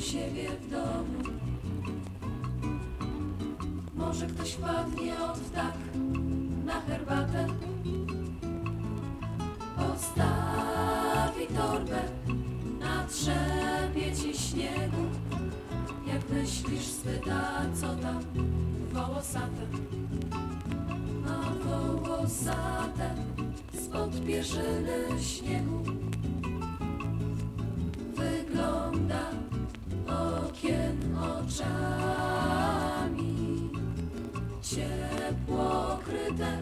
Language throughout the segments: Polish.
ciebie w domu. Może ktoś wpadnie od tak na herbatę. Postawi torbę na trzepie ci śniegu. Jak myślisz, spyta, co tam wołosate. A wołosate spod pierzyny śniegu oczami. Ciepło kryte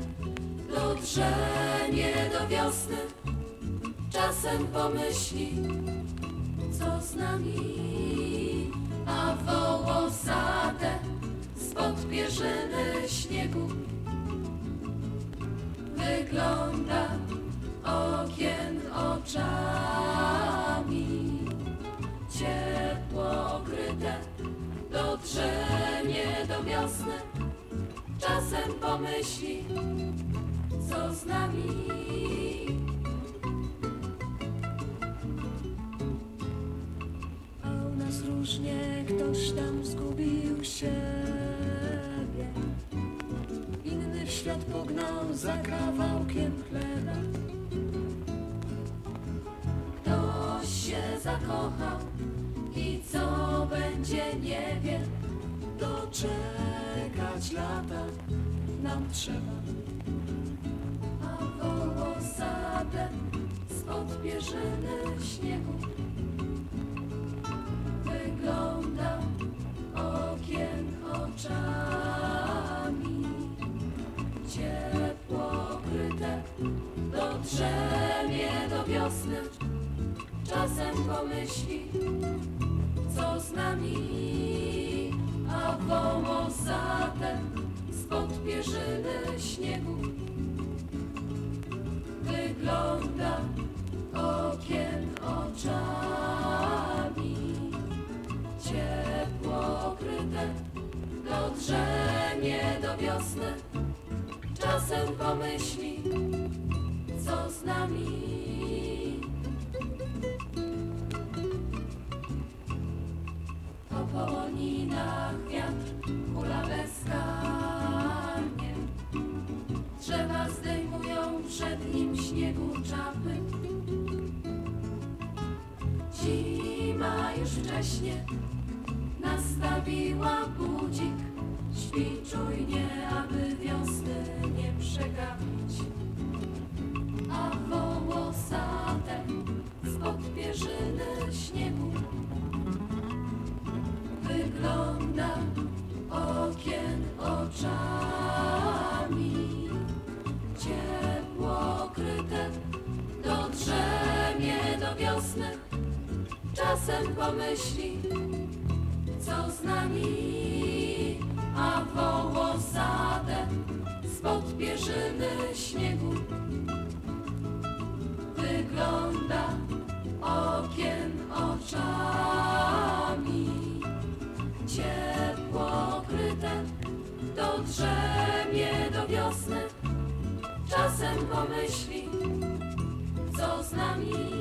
dodrzenie do wiosny. Czasem pomyśli, co z nami, a wołosate spod pierzyny śniegu wygląda okien oczami. Wiosny. Czasem pomyśli, co z nami. A u nas różnie ktoś tam zgubił siebie. Inny w świat pognał za kawałkiem chleba. Ktoś się zakochał i co będzie nie wie. Doczekać lata nam trzeba. A wołosate spod pierzyny śniegu wygląda okien oczami. Ciepło kryte dotrzemie do wiosny. Czasem pomyśli, co z nami, a wołosate spod pierzyny śniegu wygląda okien oczami. Ciepło okryte dodrzemie do wiosny. Czasem pomyśli, co z nami. Po połoninach przed nim śniegu czapy. Zima już wcześnie nastawiła budzik. Śpi czujnie, aby wiosny nie przegapić. A wołosate spod pierzyny śniegu wygląda okien oczami. Czasem pomyśli, co z nami, a wołosate spod pierzyny śniegu wygląda okien oczami. Ciepło okryte dotrzemie do wiosny. Czasem pomyśli, co z nami,